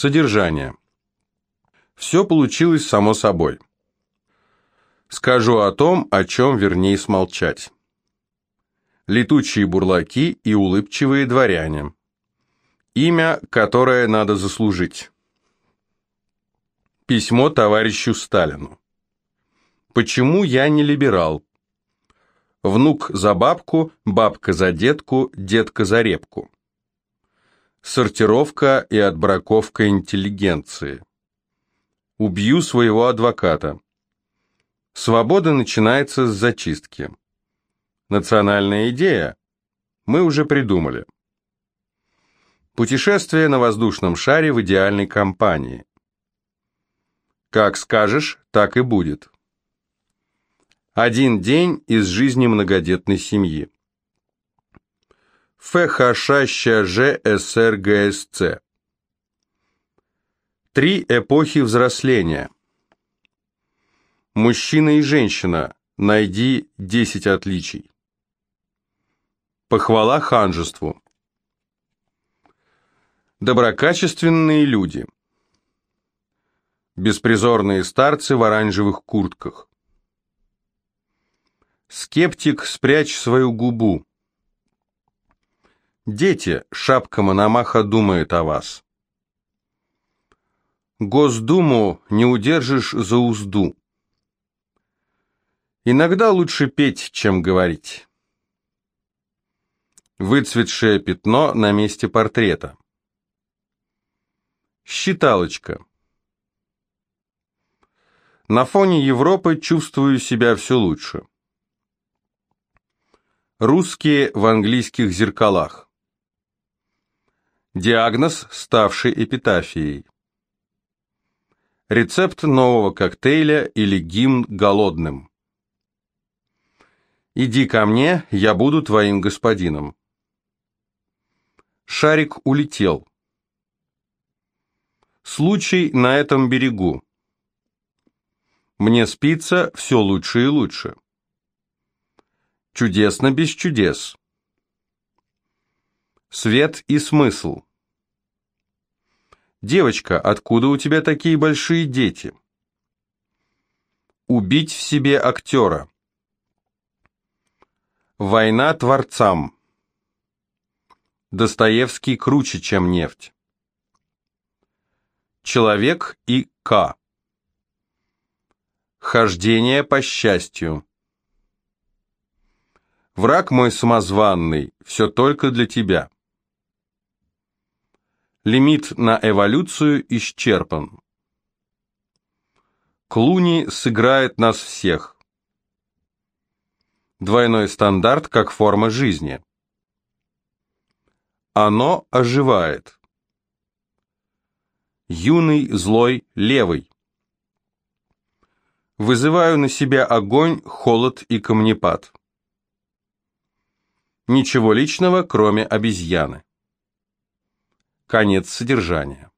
Содержание. Все получилось само собой. Скажу о том, о чем вернее смолчать. Летучие бурлаки и улыбчивые дворяне. Имя, которое надо заслужить. Письмо товарищу Сталину. Почему я не либерал? Внук за бабку, бабка за детку, детка за репку. Сортировка и отбраковка интеллигенции. Убью своего адвоката. Свобода начинается с зачистки. Национальная идея? Мы уже придумали. Путешествие на воздушном шаре в идеальной компании. Как скажешь, так и будет. Один день из жизни многодетной семьи. ФХШ ЖСРГСЦ. Три эпохи взросления. Мужчина и женщина. Найди 10 отличий. Похвала ханжеству. Доброкачественные люди. Беспризорные старцы в оранжевых куртках. Скептик, спрячь свою губу. Дети, шапка Мономаха думает о вас. Госдуму не удержишь за узду. Иногда лучше петь, чем говорить. Выцветшее пятно на месте портрета. Считалочка. На фоне Европы чувствую себя все лучше. Русские в английских зеркалах. Диагноз, ставший эпитафией. Рецепт нового коктейля или гимн голодным. «Иди ко мне, я буду твоим господином». Шарик улетел. Случай на этом берегу. Мне спится все лучше и лучше. Чудесно без чудес. Свет и смысл. Девочка, откуда у тебя такие большие дети? Убить в себе актера. Война творцам. Достоевский круче, чем нефть. Человек и К. Хождение по счастью. Враг мой самозванный, все только для тебя. Лимит на эволюцию исчерпан. Клуни сыграет нас всех. Двойной стандарт как форма жизни. Оно оживает. Юный, злой, левый. Вызываю на себя огонь, холод и камнепад. Ничего личного, кроме обезьяны. Конец содержания.